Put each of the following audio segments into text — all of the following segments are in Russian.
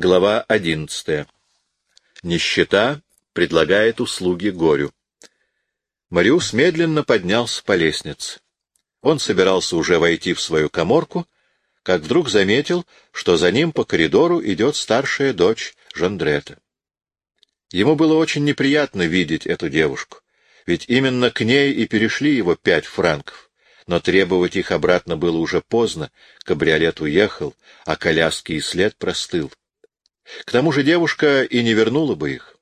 Глава одиннадцатая. Нищета предлагает услуги горю. Мариус медленно поднялся по лестнице. Он собирался уже войти в свою коморку, как вдруг заметил, что за ним по коридору идет старшая дочь Жандрета. Ему было очень неприятно видеть эту девушку, ведь именно к ней и перешли его пять франков, но требовать их обратно было уже поздно, кабриолет уехал, а коляски и след простыл. К тому же девушка и не вернула бы их.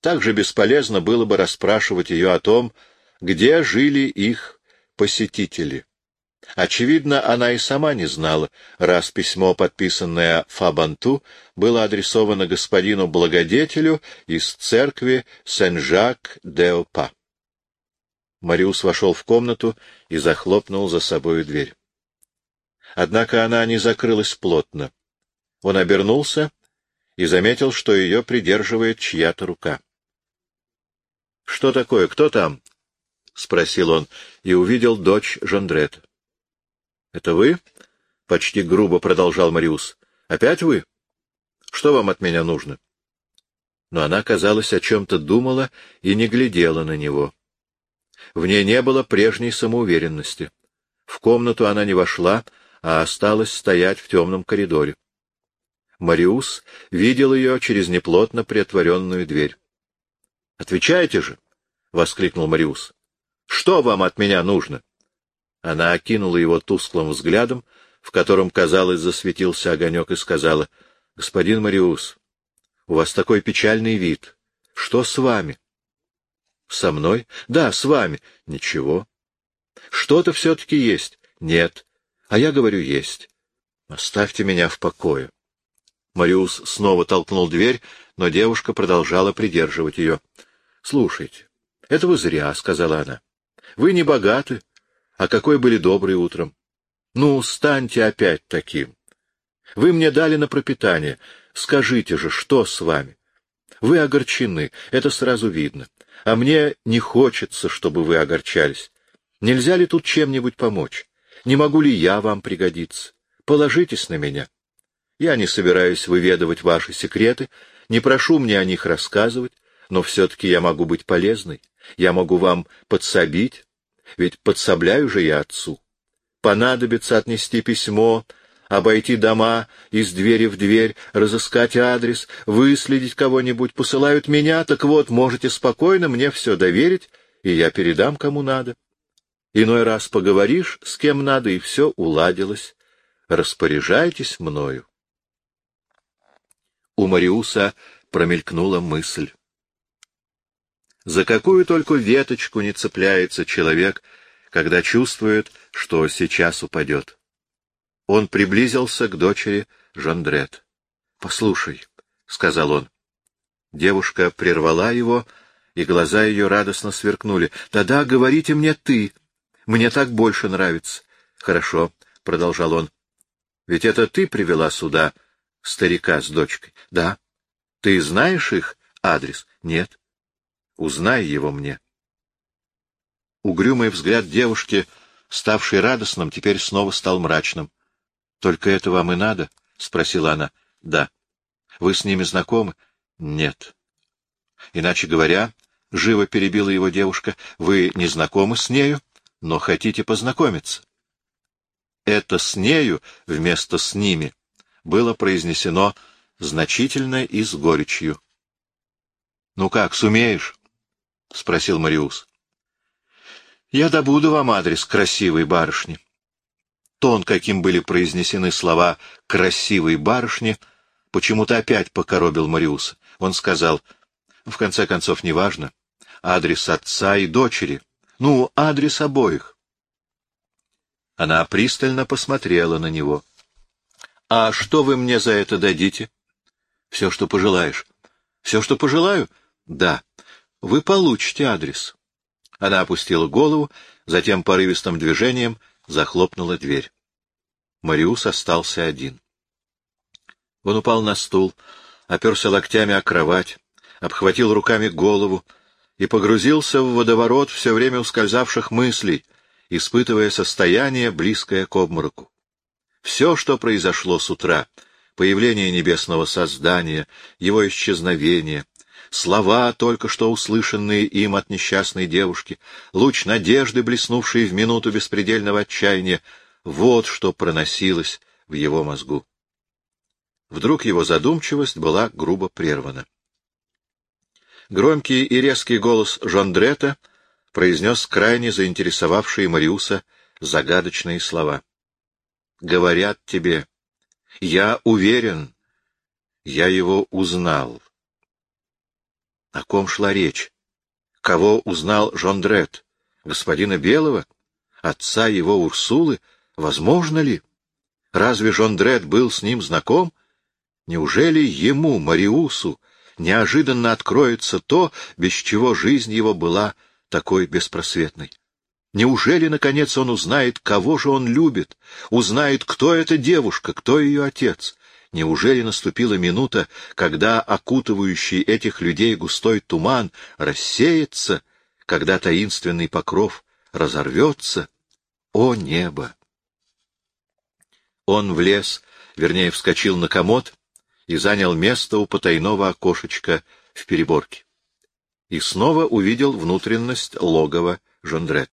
Так же бесполезно было бы расспрашивать ее о том, где жили их посетители. Очевидно, она и сама не знала, раз письмо, подписанное Фабанту, было адресовано господину благодетелю из церкви Сен-Жак-де-Опа. Мариус вошел в комнату и захлопнул за собою дверь. Однако она не закрылась плотно. Он обернулся и заметил, что ее придерживает чья-то рука. — Что такое? Кто там? — спросил он и увидел дочь Жондрет. — Это вы? — почти грубо продолжал Мариус. — Опять вы? Что вам от меня нужно? Но она, казалось, о чем-то думала и не глядела на него. В ней не было прежней самоуверенности. В комнату она не вошла, а осталась стоять в темном коридоре. Мариус видел ее через неплотно приотворенную дверь. — Отвечайте же! — воскликнул Мариус. — Что вам от меня нужно? Она окинула его тусклым взглядом, в котором, казалось, засветился огонек, и сказала, — Господин Мариус, у вас такой печальный вид. Что с вами? — Со мной? Да, с вами. — Ничего. — Что-то все-таки есть? — Нет. А я говорю, есть. Оставьте меня в покое. Мариус снова толкнул дверь, но девушка продолжала придерживать ее. — Слушайте, это вы зря, — сказала она. — Вы не богаты, а какой были добрый утром. Ну, станьте опять таким. Вы мне дали на пропитание. Скажите же, что с вами? Вы огорчены, это сразу видно. А мне не хочется, чтобы вы огорчались. Нельзя ли тут чем-нибудь помочь? Не могу ли я вам пригодиться? Положитесь на меня. Я не собираюсь выведывать ваши секреты, не прошу мне о них рассказывать, но все-таки я могу быть полезной. Я могу вам подсобить, ведь подсобляю же я отцу. Понадобится отнести письмо, обойти дома из двери в дверь, разыскать адрес, выследить кого-нибудь, посылают меня, так вот, можете спокойно мне все доверить, и я передам кому надо. Иной раз поговоришь с кем надо, и все уладилось. Распоряжайтесь мною у Мариуса промелькнула мысль. За какую только веточку не цепляется человек, когда чувствует, что сейчас упадет. Он приблизился к дочери Жандрет. — Послушай, — сказал он. Девушка прервала его, и глаза ее радостно сверкнули. «Да — Да-да, говорите мне ты. Мне так больше нравится. — Хорошо, — продолжал он. — Ведь это ты привела сюда старика с дочкой. — Да. — Ты знаешь их адрес? — Нет. — Узнай его мне. Угрюмый взгляд девушки, ставший радостным, теперь снова стал мрачным. — Только это вам и надо? — спросила она. — Да. — Вы с ними знакомы? — Нет. — Иначе говоря, — живо перебила его девушка, — вы не знакомы с нею, но хотите познакомиться. Это с нею вместо с ними было произнесено значительно и с горечью. — Ну как, сумеешь? — спросил Мариус. — Я добуду вам адрес красивой барышни. Тон, каким были произнесены слова «красивой барышни», почему-то опять покоробил Мариус. Он сказал, в конце концов, неважно, адрес отца и дочери. Ну, адрес обоих. Она пристально посмотрела на него. — а что вы мне за это дадите? Все, что пожелаешь. Все, что пожелаю? Да. Вы получите адрес. Она опустила голову, затем порывистым движением захлопнула дверь. Мариус остался один. Он упал на стул, оперся локтями о кровать, обхватил руками голову и погрузился в водоворот все время ускользавших мыслей, испытывая состояние, близкое к обмороку. Все, что произошло с утра, появление небесного создания, его исчезновение, слова, только что услышанные им от несчастной девушки, луч надежды, блеснувший в минуту беспредельного отчаяния, вот что проносилось в его мозгу. Вдруг его задумчивость была грубо прервана. Громкий и резкий голос Жондрета произнес крайне заинтересовавшие Мариуса загадочные слова. «Говорят тебе, я уверен, я его узнал». О ком шла речь? Кого узнал Жондрет? Господина Белого? Отца его Урсулы? Возможно ли? Разве Жондрет был с ним знаком? Неужели ему, Мариусу, неожиданно откроется то, без чего жизнь его была такой беспросветной? Неужели, наконец, он узнает, кого же он любит, узнает, кто эта девушка, кто ее отец? Неужели наступила минута, когда окутывающий этих людей густой туман рассеется, когда таинственный покров разорвется? О небо! Он влез, вернее, вскочил на комод и занял место у потайного окошечка в переборке. И снова увидел внутренность логова Жондрет.